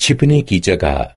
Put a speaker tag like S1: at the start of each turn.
S1: छिपने की जगह।